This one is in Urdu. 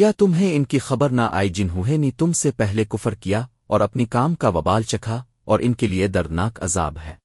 کیا تمہیں ان کی خبر نہ آئی جنہوں نے تم سے پہلے کفر کیا اور اپنی کام کا وبال چکھا اور ان کے لیے دردناک عذاب ہے؟